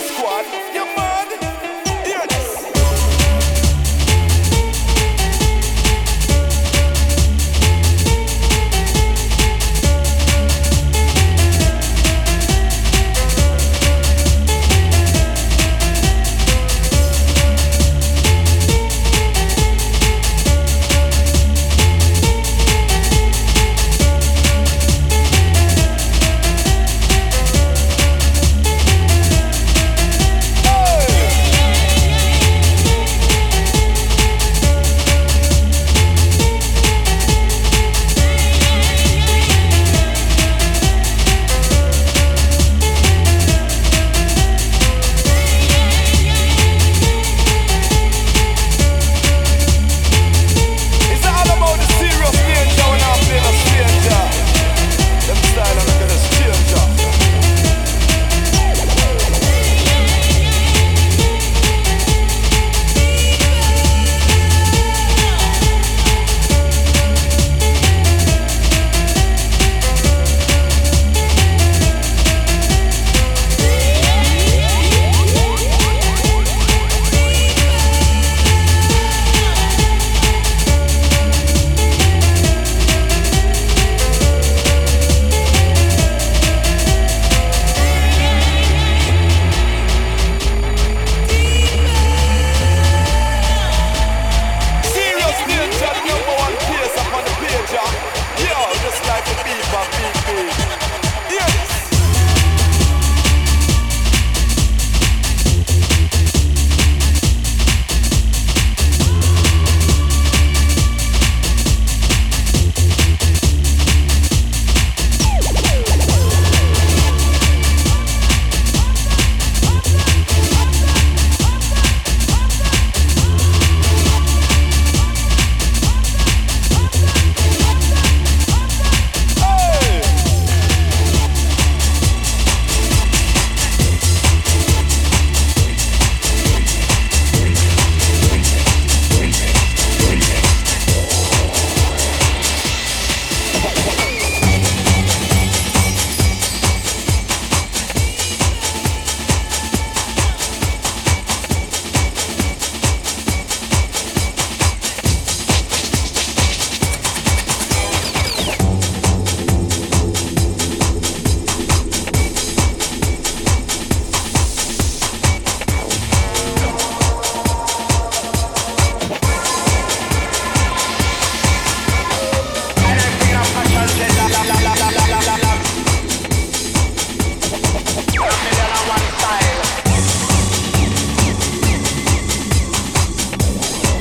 Squad. Hey.